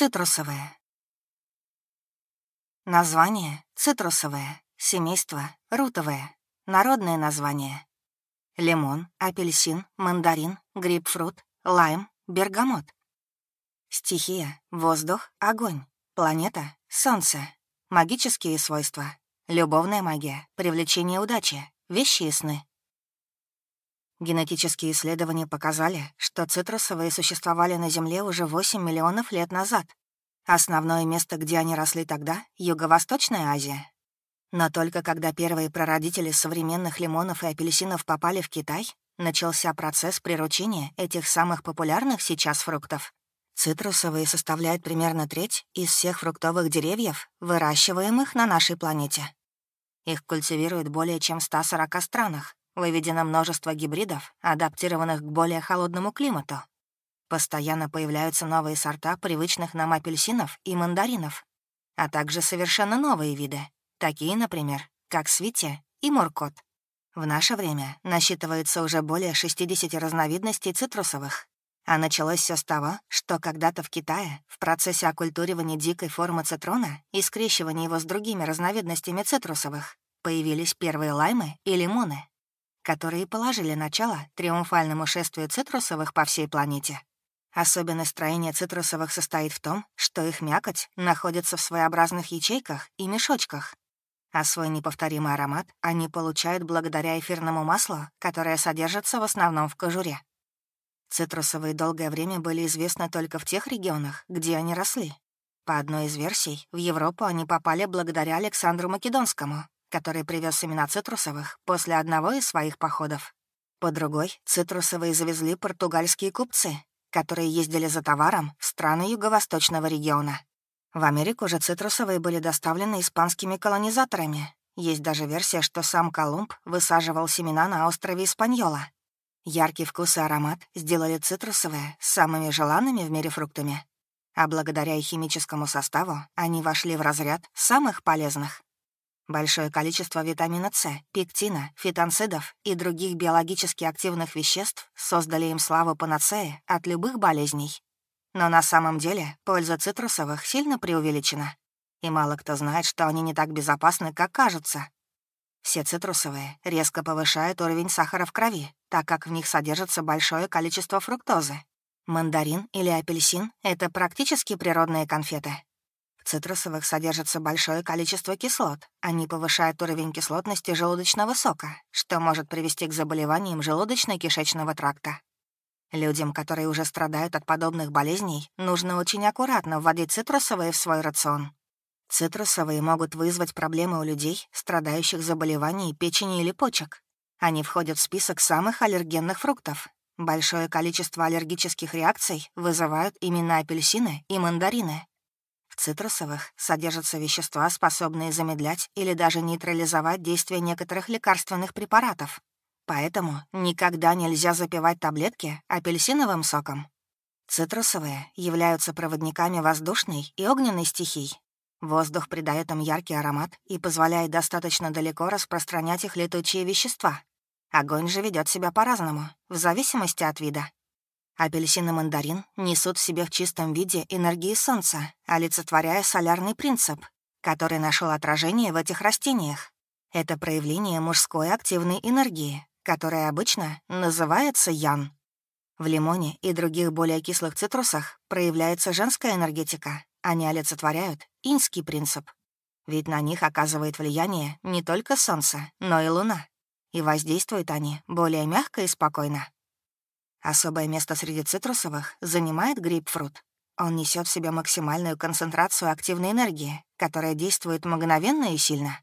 Цитрусовые. Название — цитрусовое, семейство — рутовое, народное название — лимон, апельсин, мандарин, грейпфрут, лайм, бергамот. Стихия — воздух, огонь, планета — солнце, магические свойства — любовная магия, привлечение удачи, вещи и сны. Генетические исследования показали, что цитрусовые существовали на Земле уже 8 миллионов лет назад. Основное место, где они росли тогда — Юго-Восточная Азия. Но только когда первые прародители современных лимонов и апельсинов попали в Китай, начался процесс приручения этих самых популярных сейчас фруктов. Цитрусовые составляют примерно треть из всех фруктовых деревьев, выращиваемых на нашей планете. Их культивируют более чем в 140 странах, Выведено множество гибридов, адаптированных к более холодному климату. Постоянно появляются новые сорта привычных нам апельсинов и мандаринов, а также совершенно новые виды, такие, например, как свите и моркот. В наше время насчитывается уже более 60 разновидностей цитрусовых, а началось все с того, что когда-то в Китае в процессе оккультуривания дикой формы цитрона и скрещивания его с другими разновидностями цитрусовых появились первые лаймы и лимоны которые положили начало триумфальному шествию цитрусовых по всей планете. Особенность строения цитрусовых состоит в том, что их мякоть находится в своеобразных ячейках и мешочках, а свой неповторимый аромат они получают благодаря эфирному маслу, которое содержится в основном в кожуре. Цитрусовые долгое время были известны только в тех регионах, где они росли. По одной из версий, в Европу они попали благодаря Александру Македонскому, который привез семена цитрусовых после одного из своих походов. По другой, цитрусовые завезли португальские купцы, которые ездили за товаром в страны юго-восточного региона. В Америку же цитрусовые были доставлены испанскими колонизаторами. Есть даже версия, что сам Колумб высаживал семена на острове Испаньола. Яркий вкус и аромат сделали цитрусовые самыми желанными в мире фруктами. А благодаря их химическому составу они вошли в разряд самых полезных. Большое количество витамина С, пектина, фитонцидов и других биологически активных веществ создали им славу панацеи от любых болезней. Но на самом деле польза цитрусовых сильно преувеличена. И мало кто знает, что они не так безопасны, как кажутся. Все цитрусовые резко повышают уровень сахара в крови, так как в них содержится большое количество фруктозы. Мандарин или апельсин — это практически природные конфеты, цитрусовых содержится большое количество кислот. Они повышают уровень кислотности желудочного сока, что может привести к заболеваниям желудочно-кишечного тракта. Людям, которые уже страдают от подобных болезней, нужно очень аккуратно вводить цитрусовые в свой рацион. Цитрусовые могут вызвать проблемы у людей, страдающих заболеванием печени или почек. Они входят в список самых аллергенных фруктов. Большое количество аллергических реакций вызывают именно апельсины и мандарины цитрусовых содержатся вещества, способные замедлять или даже нейтрализовать действие некоторых лекарственных препаратов. Поэтому никогда нельзя запивать таблетки апельсиновым соком. Цитрусовые являются проводниками воздушной и огненной стихий. Воздух придает им яркий аромат и позволяет достаточно далеко распространять их летучие вещества. Огонь же ведет себя по-разному, в зависимости от вида. Апельсин и мандарин несут в себе в чистом виде энергии солнца, олицетворяя солярный принцип, который нашел отражение в этих растениях. Это проявление мужской активной энергии, которая обычно называется ян. В лимоне и других более кислых цитрусах проявляется женская энергетика. Они олицетворяют инский принцип. Ведь на них оказывает влияние не только солнце, но и луна. И воздействуют они более мягко и спокойно. Особое место среди цитрусовых занимает грейпфрут. Он несет в себе максимальную концентрацию активной энергии, которая действует мгновенно и сильно.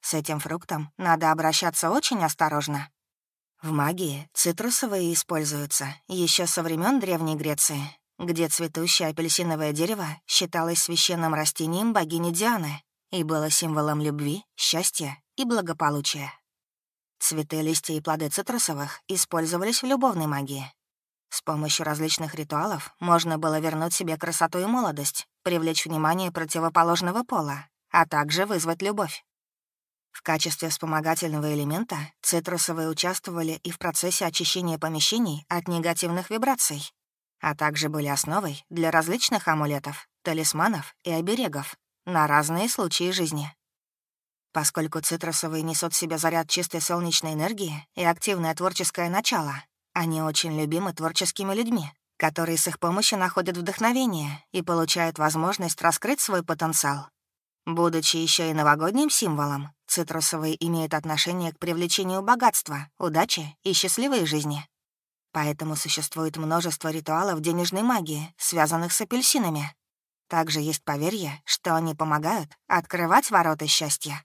С этим фруктом надо обращаться очень осторожно. В магии цитрусовые используются еще со времен Древней Греции, где цветущее апельсиновое дерево считалось священным растением богини Дианы и было символом любви, счастья и благополучия. Цветы, листья и плоды цитрусовых использовались в любовной магии. С помощью различных ритуалов можно было вернуть себе красоту и молодость, привлечь внимание противоположного пола, а также вызвать любовь. В качестве вспомогательного элемента цитрусовые участвовали и в процессе очищения помещений от негативных вибраций, а также были основой для различных амулетов, талисманов и оберегов на разные случаи жизни. Поскольку цитрусовые несут в себе заряд чистой солнечной энергии и активное творческое начало, они очень любимы творческими людьми, которые с их помощью находят вдохновение и получают возможность раскрыть свой потенциал. Будучи еще и новогодним символом, цитрусовые имеют отношение к привлечению богатства, удачи и счастливой жизни. Поэтому существует множество ритуалов денежной магии, связанных с апельсинами. Также есть поверье, что они помогают открывать ворота счастья.